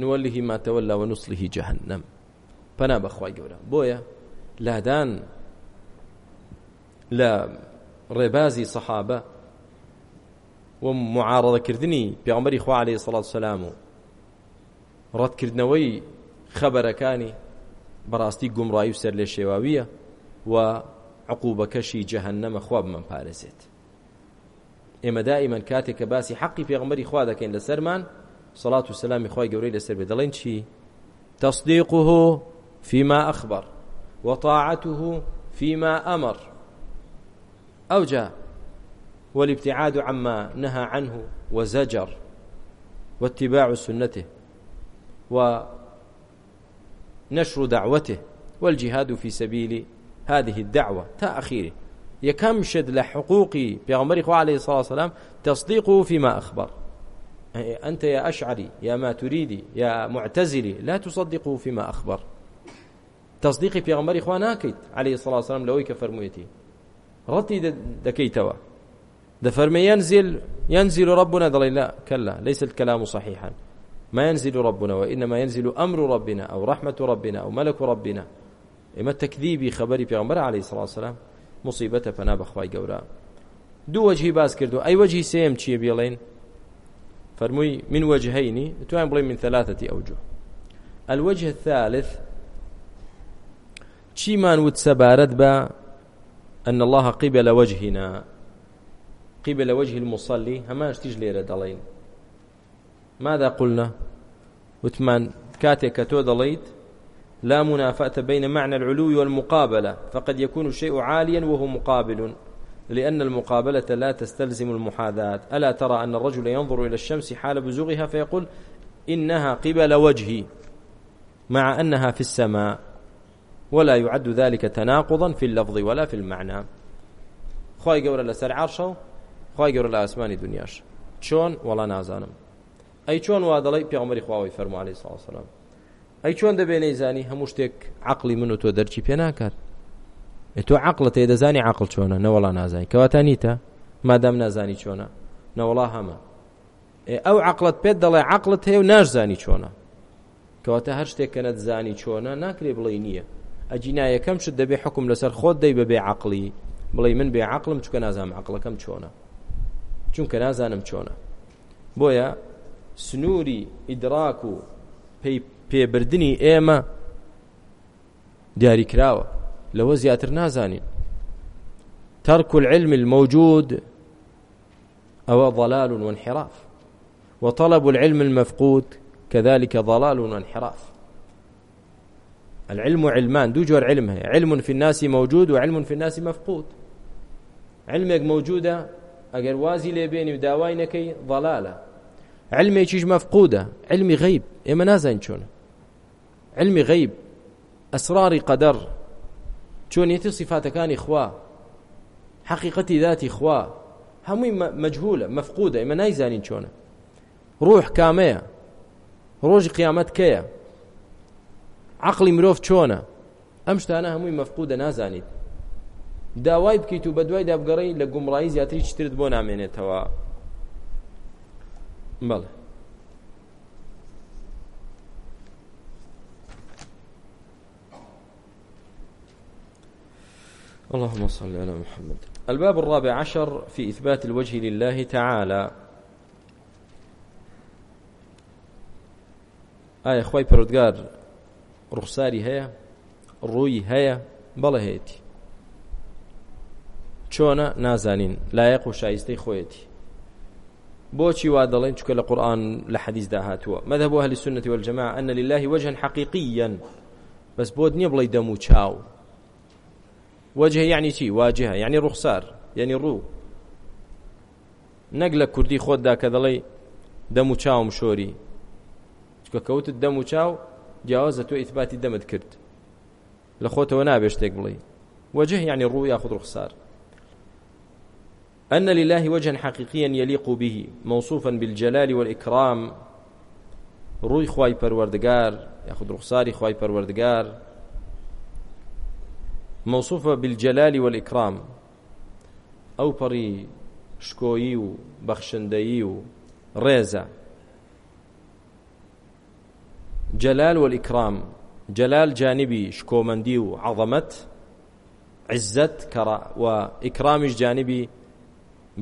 نوەلیهی ماتەوەلا و نووسلیهی جەهنم پەنا بەخوای گەورە بۆیە لادان لە ڕێبازی سەحابە و معارەڵەکردنی پێغمبەری خوا عليه سڵات سلام و ڕەتکردنەوەی خەبەرەکانی بەڕاستی گومڕایی و سەر لێ شێواویە و عقوبەکەشی جەهنەمە خوا بمە پارێزێت ئێمە دائیمەن کاتێک کە باسی حەقی پێغمبەری خوا دەکەین لەسەرمان سەڵات و سەلامی خی گەورەی لەسەر بێ دەڵێن چی تصديقه فيما أخبر وطاعته فيما أمر أو جاء والابتعاد عما نهى عنه وزجر واتباع سنته و نشر دعوته والجهاد في سبيل هذه الدعوة تا أخيره يكمشد لحقوق بيغمبر إخوة عليه الصلاة والسلام تصديقه فيما أخبر أنت يا أشعري يا ما تريدي يا معتزلي لا تصدقه فيما أخبر تصديقي بيغمبر إخوة ناكيت عليه الصلاة والسلام لويك فرميتي رتي دكيتوا دفرمي ينزل ينزل ربنا ضل لا كلا ليس الكلام صحيحا ما ينزل ربنا وإنما ينزل أمر ربنا أو رحمة ربنا أو ملك ربنا إما تكذيبي خبري بيغمبر عليه الصلاة والسلام مصيبة فنا بخواي قورا دو وجهي باس كردو أي وجهي سيم تشي بيلين فرموي من وجهين توان بلين من ثلاثة أوجه الوجه الثالث چیمان وت سەبارەت بە أن الله قبل وجهنا قبل وجه المصلي هەمان شتیش لێرە دەڵێن ماذا قلنا وتمان كاتك تو ضليت لا منافاة بين معنى العلو والمقابلة فقد يكون الشيء عاليا وهو مقابل لأن المقابلة لا تستلزم المحاذاة ألا ترى أن الرجل ينظر إلى الشمس حال بزوغها فيقول إنها قبل وجهي مع أنها في السماء ولا يعد ذلك تناقضا في اللفظ ولا في المعنى خواهي قولة لسر عرشه خواهي قولة لأسماني دنياش شون والله نازانم ئەی چۆن وا دەڵی پیامەری خواوەی فەرمانی ساسەلام ئەی چۆن دەبێنەی زانی هەموو شتێک عقلی من و تۆ دەرچی پێ ناکات تۆ عقلت تێ دەزانی عقل چۆنە نەوەڵا نازانی کەواتانیتە مادام نازانی چۆنە نەوەڵا هەمە ئەو عقلت پێت دەڵێ عقلت هەیە و ناشزانی چۆنە کەواتە هەر شتێک کە نەتزانی چۆنە ناکرێ بڵێ نییە ئەجینا یەکەم شت دەبێ حکم لەسەر خۆت دەی بەبێ عقلی بڵێ من بێ عقلم چکە نازانم عقلەکەم چۆنە چونکە نازانم چۆنە بۆیە سنووری ئیدراک و پێبردننی ئێمە دیاریکراوە لەوە زیاتر نازانین ترك العلم الموجود أو ضلال وانحراف وطلب العلم المفقود كذلك ضلال وانحراف العلم علمان دو جور علم هي علم في الناس موجود وعلم في الناس مفقود علمك موجودة ئەگەر وازی لێبێنی و داوای نەکەی ضەلالە علمێکیش مەفقودە علمی غیب ئێمە نازانین چۆنە علمی غیب ئەسراری قەدەر چۆنیەتی سیفاتەکانی خوا حقیقەتی ذاتی خوا هەمووی مەجهولە مەفقودە ئێمە نایزانین چۆنە ڕوح کامەیە ڕۆژی قیامەت کەیە عقلی مرۆڤ چۆنە ئەم شتانە هەمووی مەفقودە نازانیت داوای بکەیت و بەدوای دابگەڕی لە گومڕایی زیاتری چترت بۆ نامێنێتەوە بەڵێ اللهم صل على محمد الباب الرابع عشر في إثبات الوجه لله تعالى ئایا خی پرودگار ڕوخساری هەیە ڕووی هەیە بەڵە هەیەی چۆنە نازانین لایەق و شایستەی خۆیەتی بۆچی وا دەڵێن چکە لە قورآن لە حەدیثدا هاتووە مەدە بۆ هەلی سنەتی وەجەما ئەن لله وجهن حقیقیەن بەس بۆت نییە بڵی دەم و چاو وجه یعنی چی واجهە یعنی ڕوخسار یعنی ڕوو نەک لە کوردی خۆتدا کە دەڵێ دەم و چاوم شۆری چکە کەوتت دەم و چاو جیاوازە تۆ ئیثباتی دەمت کرد لە خۆتەوە نابێ شتێک بڵێ وجه یعنی ڕوو یاخود ڕوخسار أن لله وجها حقيقيا يليق به موصوفا بالجلال والإكرام روي خواي پروردگار ياخد رخصاري خواي پروردگار موصوفة بالجلال والإكرام أو بري شكوي وبخشندي ريزة جلال والإكرام جلال جانبي شكومندي وعظمت عزت كرا وإكرامش جانبي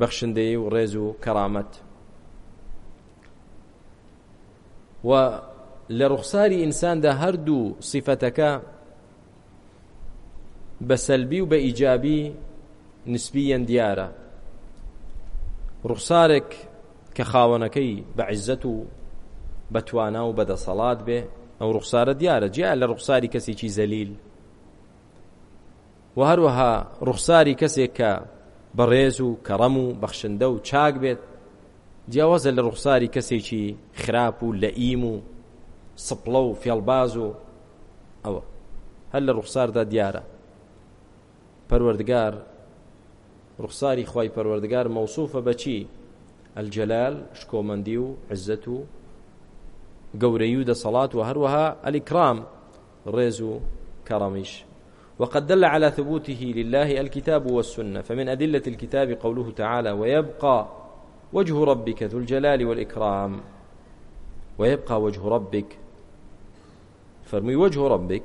بەخشندەی و ڕێز و کەرامەت و لە ڕوخساری ئینساندا هەردوو سیفەتەکە بە سەلبی و بە ئیجابی نسبیەن دیارە ڕوخسارێک کە خاوەنەکەی بە عیزەت و بەتوانا و بەدەسەڵات بێ ئەو ڕوخسارە دیارە جیا لە ڕوخساری کەسێکی زەلیل و هەروەها ڕوخساری کەسێک کە بەڕێز و کەڕەم و بەخشندە و چاک بێت جیاوازە لە ڕوخساری کەسێکی خراپ و لە ئیم و سپڵە و فێڵباز و ئەوە هەر لە ڕوخساردا دیارە پەروەردگار ڕوخساری خی پەروەردگار مەوسوفە بەچی ئەلجەلال شکۆمەندی و عزت و گەورەی و دەسەڵات و هەروەها ئەلیکرام ڕێز و کەڕەمیش وقد دل على ثبوته لله الكتاب والسنة فمن أدلة الكتاب قوله تعالى ويبقى وجه ربك ذو الجلال والإكرام ويبقى وجه ربك فرمي وجه ربك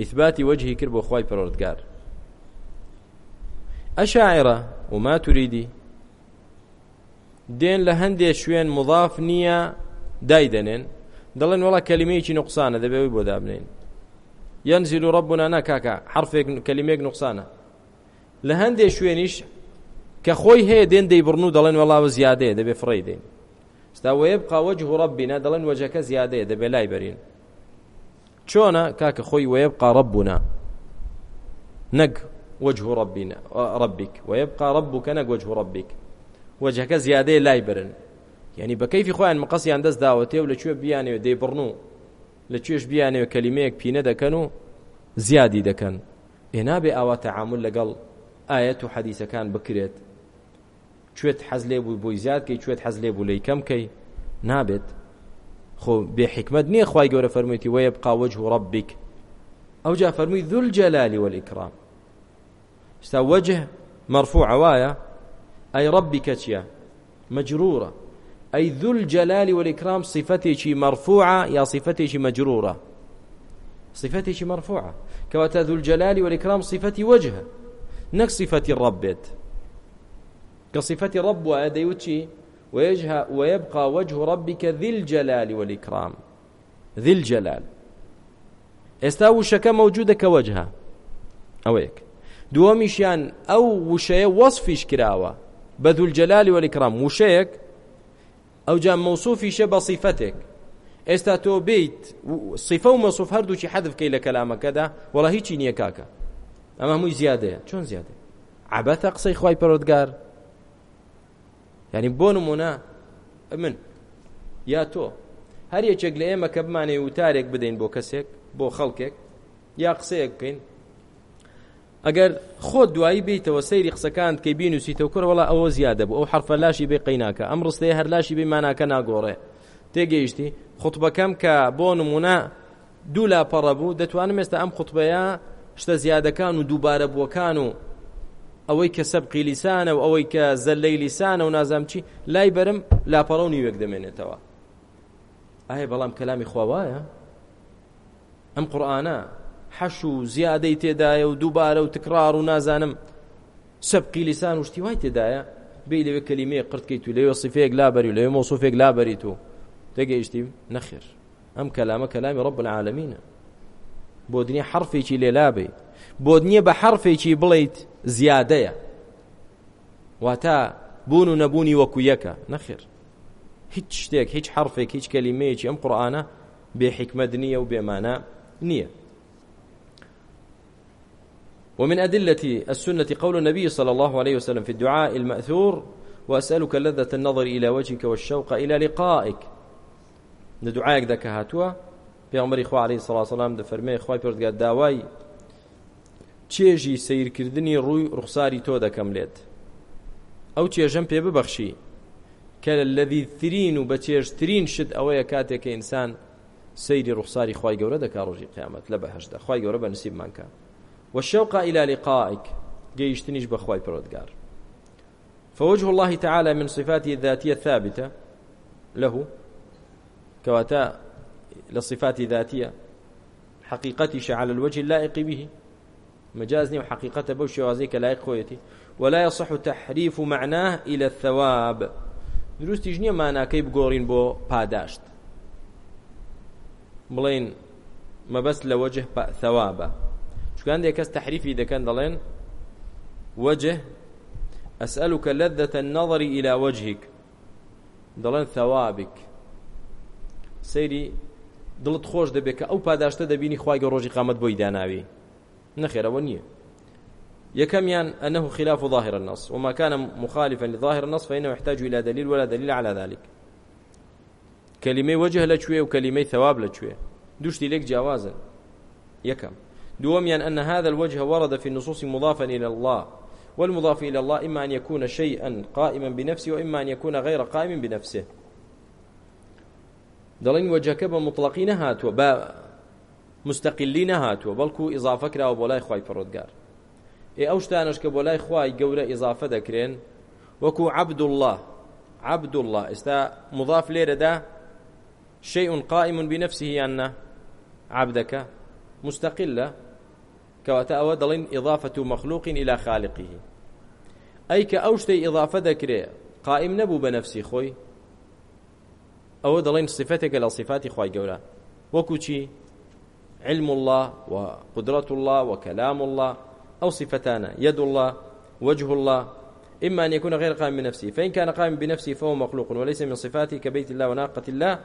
إثبات وجهه كرب وخواي بروردقار أشاعرة وما تريدي دين لهندي شوين مضاف نية دايدنين دلن والله كلمة نقصانة دبي بودابنين ينزل ربنا نكاكا حرف كلمه نقصانه لهندي شوينيش كخوي هي دين دي برنو دلن والله زياده ده بفريدين استوى يبقى وجه ربنا دلن وجهك زياده ده بلاي برين شونا كاك خوي ويبقى ربنا نق وجه ربنا ربك ويبقى ربك نق وجه ربك وجهك زياده لاي برن يعني بكيف خوان مقصي عند داوته ولا شو بياني دي برنو لە کوێش بیانێ کەلیمەیەک پینە دەکەن و زیادی دەکەن هێنابێ ئاوا تەعامل لەگەڵ ئاەت و حەدیسەکان بکرێت کوێت حەز لێ بوو بۆی زیادکەی کوێت حەز لێ بوو لی کەمکەی نابێت خۆ بێحکمت نییە خی گەورە فەرموویتی وە بقاوەج و ڕبیک ئەو جا فەرمووی ذول جەلالی وەلیکرام ستا وجه مرفوع عوايا أي ربك چیە مجرورة ئەی ذل جەلالی وەلیکرام صفتێکی مەرفوعە یا صفتێکی مەجرورە صفتێکی مەرفوعە کەواتە ذل جەلالی وەلیکرام صفەتی وجهە نەک صفەتی ڕەب بێت کە صفەتی ڕەب وایە دەیوت چی ويجه ويبقى وجه ربك ذي الجلال والإكرام ذي الجلال ئێستا وشەکە مەوجودە کە وەجهها ئەوەیەک دووەمیشیان ئەو وشەیە وەصفیش کراوە بە دوولجەلالی وەلیکرام وشەیەک ئەو جا مەوسوفیشە بە سیفەتێک ئێستا تۆ بیت سیفە و مەسوف هەردووکی حەدفکەی لە کەلامەکەدا وڵە هیچی نییە کاکە ئەمە هەمووی زیادەیە چۆن زیادە عبەتە قسەی خی پەرۆدگار ینی بۆ نمونە من یا تۆ هەر یەکێک لە ئێمە کە بمانێ وتارێک بدەین بۆ کەسێک بۆ خەڵکێک یا قسەیەک بکەین ئەگەر خۆت دوایی بیتەوە سەیری قسەکان کەی بینوسیتەوە کوڕ وڵا ئەوە زیادە بوو ئەو حرفە لاشی بێ قیناکە ئەم ڕستەیە هەر لاشی بێ ماناکە ناگۆڕێ تێگەیشتی خوتبەکەم کە بۆ نمونە دوو لاپەڕە بوو دەتوانم ئێستا ئەم خوتبەیە شتە زیادەکان و دووبارە بووەکان و ئەوەی کە سەبقی لیسانە و ئەوەی کە زەلەی لیسانە و نازام چی لای بەرم لاپەڕە و نیوەک دەمێنێتەوە ئایا بەڵام کەلامی خواوایە ئەم قورآانە حەش و زیادەی تێدایە و دووبارە و تکرار و نازانم سبقی لیسان وشتیوای تێدایە بێ لەوێ کەلیمێ قرتکەیت تو لەوێ صفەیەک لابەری و لەوێ مۆسوفێک لابەری تو تێگەیشتی نەخێر ئەم کەلامە کەلامی ڕب العالمینە بۆ دنیا حرفێکی لێلابێ بۆ دنیا بە حرفێکی بڵیت زیادەیە واتە بوون و نەبوونی وەکو یەکە نەخێر هیچ شتێک هیچ حرفێک هیچ کەلیمەیەکی ئەم قورآانە بێ حکمە نییە و بێمانە نییە ومن أدلة السنة قول النبي صلى الله عليه وسلم في الدعاء المأثور وأسألك لذة النظر إلى وجهك والشوق إلى لقائك ندعائك ذاك هاتوا في عمر إخوة عليه الصلاة والسلام دفرمي إخوة بيرد داواي چێژی سیرکردنی ڕووی ڕوخساری تۆ دەکەم لێت ئەو چێژەم پێ ببەخشی کە لە لەوی ترین و بە چێژترین شت ئەوەیە کاتێک کە ئینسان سەیری ڕوخساری خی گەورە دەکا ڕۆژی قیامەت لە بەهشدا خی گەورە بە نسیبمانکە والشوق إلى لقائك جيشتنيش بخواي برودقار فوجه الله تعالى من صفاته الذاتية الثابتة له كواتا للصفات الذاتية حقيقتش على الوجه اللائق به مجازني وحقيقة بوشي وازيك لائق خويتي ولا يصح تحريف معناه إلى الثواب دروستی ژنیە ماناکەی بگۆڕین بۆ پاداشت بڵێن مەبەست لە وەجه ثەوابە چکاندێ کەس تحریفی دەکەن دەڵێن وجه أسألك لذة النظر إلى وجهك دەڵێن ثەوابك سەیری دڵت خۆش دەبێت کە ئەو پاداشتە دەبینی خی گە ڕۆژی قامەت بۆی داناوی نەخێرەوە نییە يكميان أنه خلاف ظاهر النص وما كان مخالفا لظاهر النص فإنه يحتاج إلى دليل ولا دليل على ذلك كلمة وجه لشوية وكلمة ثواب لشوية دوشتي لك جوازا يكم دوميا أن هذا الوجه ورد في النصوص مضافا إلى الله والمضاف إلى الله إما أن يكون شيئا قائما بنفسه وإما أن يكون غير قائم بنفسه دڵین وەجەکە بە مطلقی نەهاتوە بە مستەقللی نەهاتوە بەڵکو ئیزافەکراوە بۆ لای خی پڕۆگار ئێ ئەو شتانش کە بۆ لای خی گەورە ئیزافە دەکرێن وەکو عبد الله عبد الله ئێستا مضاف لێرەدا شيء قائم بنفسه یاننا عبدەکە مستەقل لە کەواتە ئەوە دەڵین ئضافەت و مەخلووقین إلى خالقه ئەی کە ئەو شتەی ئضافە دەکرێ قائم نەبوو بە نفسی خۆی ئەوە دەڵین صفتێکە لە صفاتی خی گەورە وەکو چی علم الله وقدرة الله وكلام الله أو صفتان يد الله وجه الله إما أن يكون غير قائم بنفسه فإن كان قائم بنفسه فهو مخلوق وليس من صفاته كبيت الله وناقة الله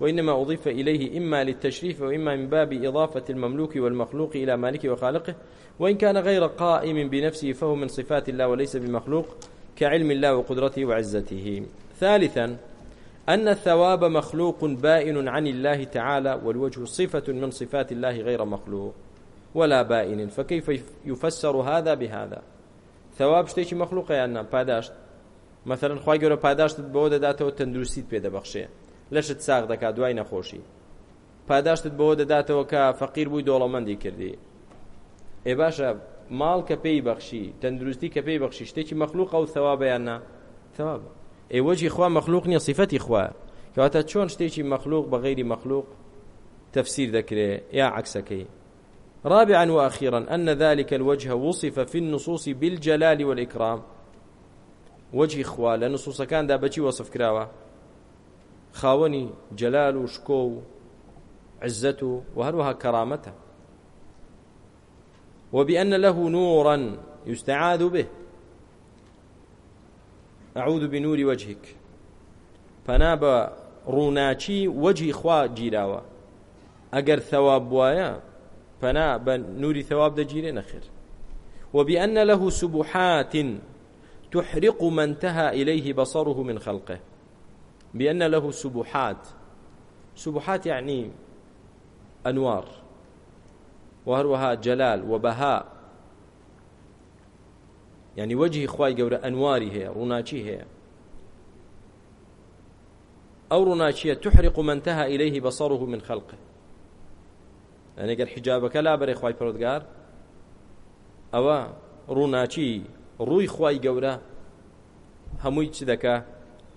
وإنما أضيف إليه إما للتشريف وإما من باب إضافة المملوك والمخلوق إلى مالكه وخالقه وإن كان غير قائم بنفسه فهو من صفات الله وليس بمخلوق كعلم الله وقدرته وعزته ثالثا أن الثواب مخلوق بائن عن الله تعالى والوجه صفة من صفات الله غير مخلوق ولا بائن فكيف يفسر هذا بهذا ثواب شتێکی مەخلوقیان نام پاداشت مەثلەن خی گەورە پاداشتت بەوە دەداتەوە تەندروستیت پێدەبەخشێ لەشت ساغ دەکات دوای نەخۆشی پاداشتت بەوە دەداتەوە کە فەقیر بووی دۆڵەمەندی کردی ئێ باشە ماڵ کە پێی بەخشی تەندروستی کە پێی بەخشی شتێکی مەخلوق ئەو ثەوابیاننا ثەواب ئێوەجی خوا مەخلوق نیە صفەتی خوا کەواتە چۆن شتێکی مەخلوق بە غیری مەخلوق تفسير ذكره يا عكسكي رابعا وأخيرا أن ذلك الوجه وصف في النصوص بالجلال والإكرام وجه إخوة لنصوص كان دابتي وصف كراوة خاوەنی جەلال و شکۆ و عزت و وهروها كرامته وبأن له نورا يستعاذ به أعوذ بنور وجهك فناب روناچی وجهی خوا جیراوە ئەگەر ثەواب وایە پەنا بە نوری ثەواب دەگیرێ نەخێر وبأن له سبحات تحرق من تها إليه بصره من خلقه بأن له سبحات سبحات يعني أنوار وهروها جلال وبهاء يعني وجهي خواي قورة أنواري هي روناچي هي أو روناچية تحرق ما انتهى إليه بصره من خلقه يعني قال حجابك لا بري خواي پرودگار أو روناچي روي خواي قورة هموي چ دەکە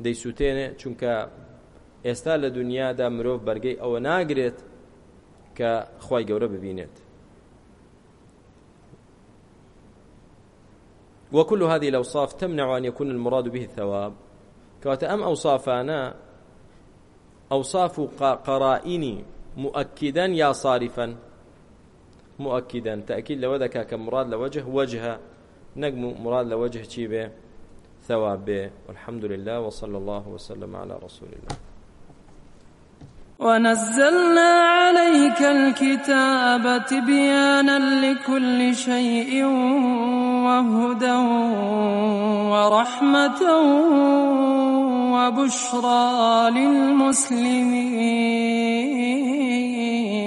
دەیسووتێنێ چونکە ئێستا لە دنیادا مرۆڤ بەرگەی ئەوە ناگرێت کە خی گەورە ببینێت وكل هذه الأوصاف تمنع أن يكون المراد به الثواب كواتأم أوصافانا أوصاف قرائن مؤكدا يا صارفا مؤكدا تأكيد لوذا كمراد لوجه وجهه نجم مراد لوجه تشيبه ثواب به والحمد لله وصلى الله وسلم على رسول الله ونزلنا عليك الكتاب تبيانا لكل شيء وهدى ورحمة وبشرى للمسلمين